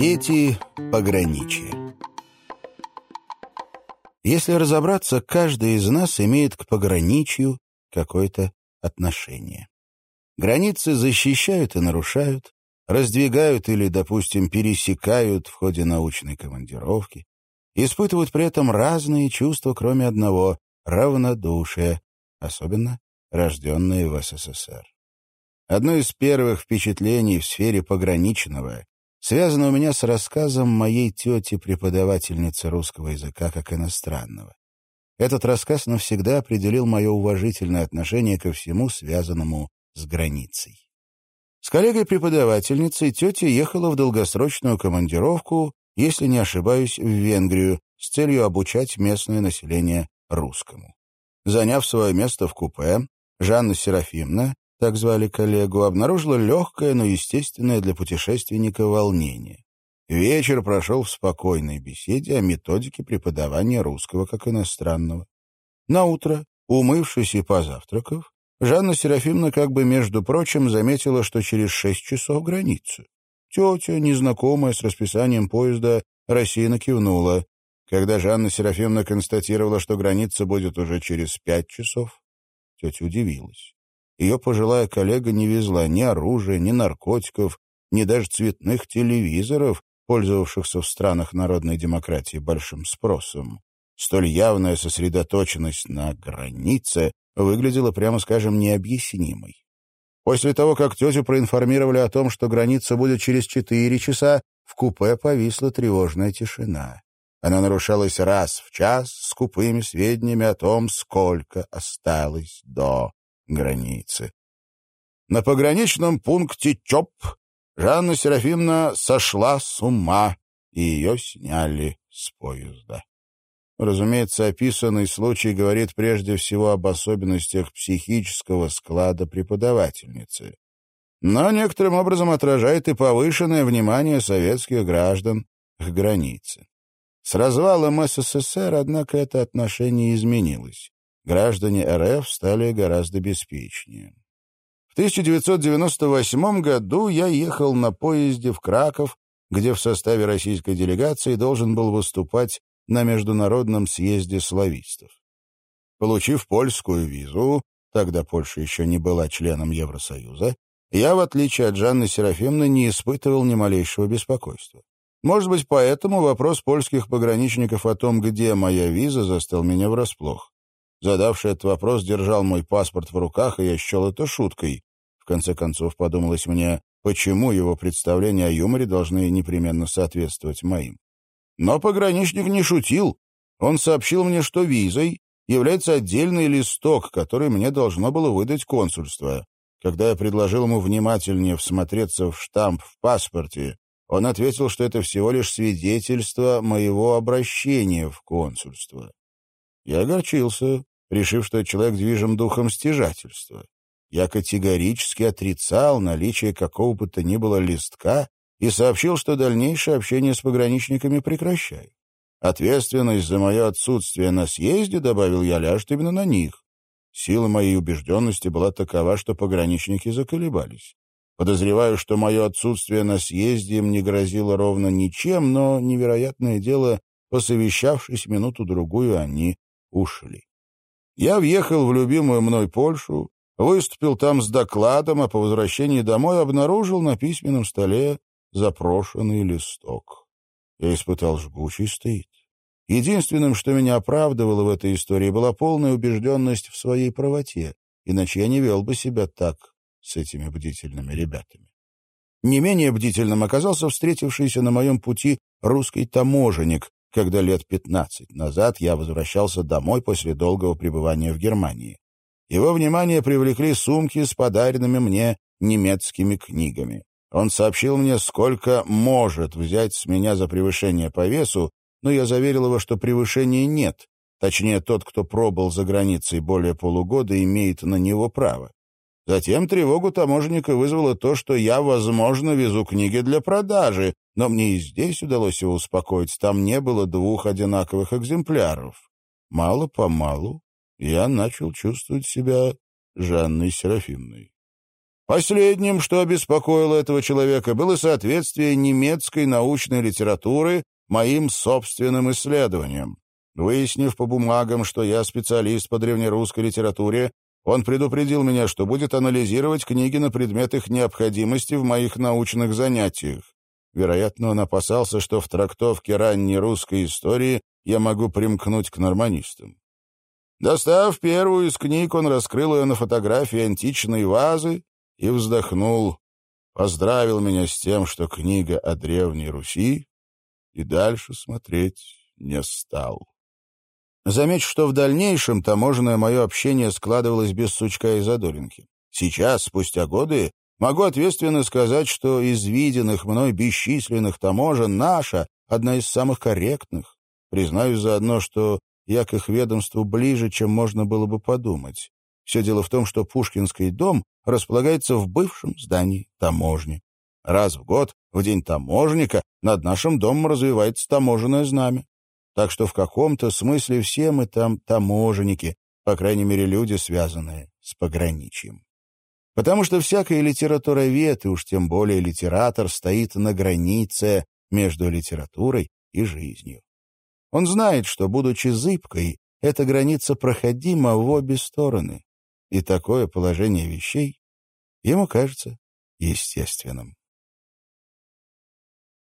Дети пограничья. Если разобраться, каждый из нас имеет к пограничью какое-то отношение. Границы защищают и нарушают, раздвигают или, допустим, пересекают в ходе научной командировки, испытывают при этом разные чувства, кроме одного — равнодушия, особенно рожденные в СССР. Одно из первых впечатлений в сфере пограничного связано у меня с рассказом моей тети-преподавательницы русского языка как иностранного. Этот рассказ навсегда определил мое уважительное отношение ко всему, связанному с границей. С коллегой-преподавательницей тетя ехала в долгосрочную командировку, если не ошибаюсь, в Венгрию, с целью обучать местное население русскому. Заняв свое место в купе, Жанна Серафимна, так звали коллегу, обнаружила легкое, но естественное для путешественника волнение. Вечер прошел в спокойной беседе о методике преподавания русского как иностранного. На утро, умывшись и позавтракав, Жанна Серафимовна как бы, между прочим, заметила, что через шесть часов граница. Тетя, незнакомая с расписанием поезда, рассеянно кивнула. Когда Жанна Серафимовна констатировала, что граница будет уже через пять часов, тетя удивилась. Ее пожилая коллега не везла ни оружия, ни наркотиков, ни даже цветных телевизоров, пользовавшихся в странах народной демократии большим спросом. Столь явная сосредоточенность на границе выглядела, прямо скажем, необъяснимой. После того, как тетю проинформировали о том, что граница будет через четыре часа, в купе повисла тревожная тишина. Она нарушалась раз в час с купыми сведениями о том, сколько осталось до границы. На пограничном пункте ЧОП Жанна Серафимовна сошла с ума, и ее сняли с поезда. Разумеется, описанный случай говорит прежде всего об особенностях психического склада преподавательницы. Но некоторым образом отражает и повышенное внимание советских граждан к границе. С развалом СССР, однако, это отношение изменилось. Граждане РФ стали гораздо беспечнее. В 1998 году я ехал на поезде в Краков, где в составе российской делегации должен был выступать на Международном съезде славистов. Получив польскую визу, тогда Польша еще не была членом Евросоюза, я, в отличие от Жанны Серафимны, не испытывал ни малейшего беспокойства. Может быть, поэтому вопрос польских пограничников о том, где моя виза, застал меня врасплох. Задавший этот вопрос держал мой паспорт в руках, и я счел это шуткой. В конце концов, подумалось мне, почему его представления о юморе должны непременно соответствовать моим. Но пограничник не шутил. Он сообщил мне, что визой является отдельный листок, который мне должно было выдать консульство. Когда я предложил ему внимательнее всмотреться в штамп в паспорте, он ответил, что это всего лишь свидетельство моего обращения в консульство. Я огорчился, решив, что человек движим духом стяжательства. Я категорически отрицал наличие какого бы то ни было листка и сообщил, что дальнейшее общение с пограничниками прекращаю. Ответственность за мое отсутствие на съезде, добавил я, ляжет именно на них. Сила моей убежденности была такова, что пограничники заколебались. Подозреваю, что мое отсутствие на съезде им не грозило ровно ничем, но, невероятное дело, посовещавшись минуту-другую, они ушли. Я въехал в любимую мной Польшу, выступил там с докладом, а по возвращении домой обнаружил на письменном столе запрошенный листок. Я испытал жгучий стыд. Единственным, что меня оправдывало в этой истории, была полная убежденность в своей правоте, иначе я не вел бы себя так с этими бдительными ребятами. Не менее бдительным оказался встретившийся на моем пути русский таможенник, когда лет пятнадцать назад я возвращался домой после долгого пребывания в Германии. Его внимание привлекли сумки с подаренными мне немецкими книгами. Он сообщил мне, сколько может взять с меня за превышение по весу, но я заверил его, что превышения нет. Точнее, тот, кто пробыл за границей более полугода, имеет на него право. Затем тревогу таможенника вызвало то, что я, возможно, везу книги для продажи, но мне и здесь удалось его успокоить, там не было двух одинаковых экземпляров. Мало-помалу я начал чувствовать себя Жанной Серафимной. Последним, что обеспокоило этого человека, было соответствие немецкой научной литературы моим собственным исследованиям. Выяснив по бумагам, что я специалист по древнерусской литературе, он предупредил меня, что будет анализировать книги на предмет их необходимости в моих научных занятиях. Вероятно, он опасался, что в трактовке ранней русской истории я могу примкнуть к норманистам. Достав первую из книг, он раскрыл ее на фотографии античной вазы и вздохнул, поздравил меня с тем, что книга о Древней Руси, и дальше смотреть не стал. Замечу, что в дальнейшем таможенное мое общение складывалось без сучка и задоринки. Сейчас, спустя годы, могу ответственно сказать, что из виденных мной бесчисленных таможен наша одна из самых корректных. Признаюсь заодно, что я к их ведомству ближе, чем можно было бы подумать. Все дело в том, что Пушкинский дом располагается в бывшем здании таможни. Раз в год, в день таможника, над нашим домом развивается таможенное знамя. Так что в каком-то смысле все мы там таможенники, по крайней мере, люди, связанные с пограничьем. Потому что всякая литературовед, и уж тем более литератор, стоит на границе между литературой и жизнью. Он знает, что, будучи зыбкой, эта граница проходима в обе стороны, и такое положение вещей ему кажется естественным.